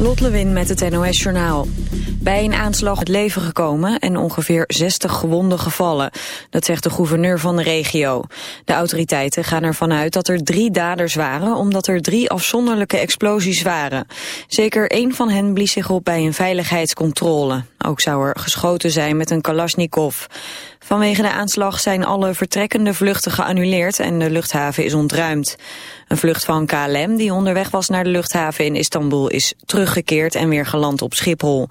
Lot Lewin met het NOS Journaal. Bij een aanslag het leven gekomen en ongeveer 60 gewonden gevallen. Dat zegt de gouverneur van de regio. De autoriteiten gaan ervan uit dat er drie daders waren... omdat er drie afzonderlijke explosies waren. Zeker één van hen blies zich op bij een veiligheidscontrole. Ook zou er geschoten zijn met een kalasjnikov. Vanwege de aanslag zijn alle vertrekkende vluchten geannuleerd en de luchthaven is ontruimd. Een vlucht van KLM die onderweg was naar de luchthaven in Istanbul is teruggekeerd en weer geland op Schiphol.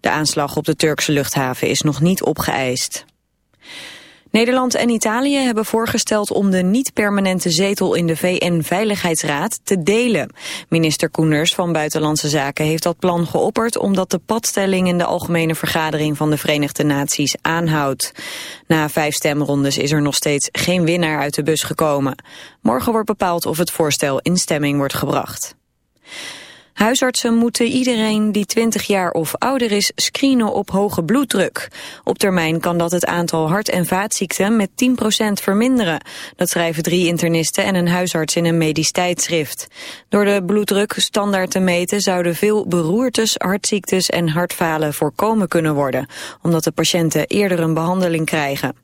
De aanslag op de Turkse luchthaven is nog niet opgeëist. Nederland en Italië hebben voorgesteld om de niet-permanente zetel in de VN-veiligheidsraad te delen. Minister Koenders van Buitenlandse Zaken heeft dat plan geopperd omdat de padstelling in de Algemene Vergadering van de Verenigde Naties aanhoudt. Na vijf stemrondes is er nog steeds geen winnaar uit de bus gekomen. Morgen wordt bepaald of het voorstel in stemming wordt gebracht. Huisartsen moeten iedereen die 20 jaar of ouder is screenen op hoge bloeddruk. Op termijn kan dat het aantal hart- en vaatziekten met 10% verminderen. Dat schrijven drie internisten en een huisarts in een medisch tijdschrift. Door de bloeddruk standaard te meten zouden veel beroertes, hartziektes en hartfalen voorkomen kunnen worden. Omdat de patiënten eerder een behandeling krijgen.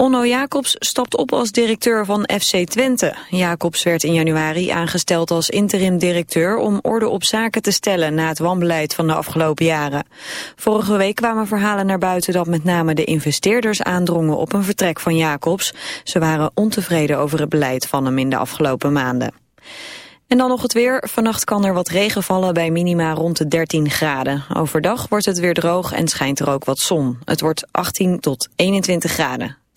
Onno Jacobs stapt op als directeur van FC Twente. Jacobs werd in januari aangesteld als interim-directeur om orde op zaken te stellen na het wanbeleid van de afgelopen jaren. Vorige week kwamen verhalen naar buiten dat met name de investeerders aandrongen op een vertrek van Jacobs. Ze waren ontevreden over het beleid van hem in de afgelopen maanden. En dan nog het weer. Vannacht kan er wat regen vallen bij minima rond de 13 graden. Overdag wordt het weer droog en schijnt er ook wat zon. Het wordt 18 tot 21 graden.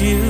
You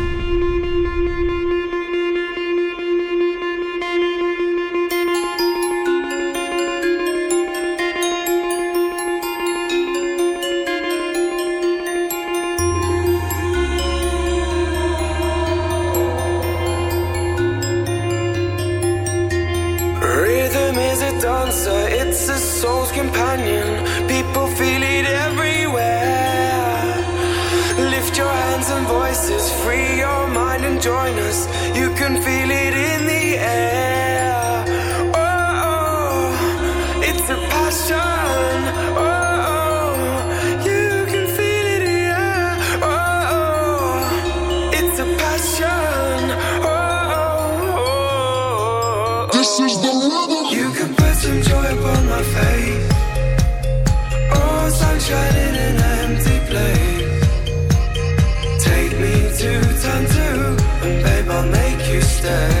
Alone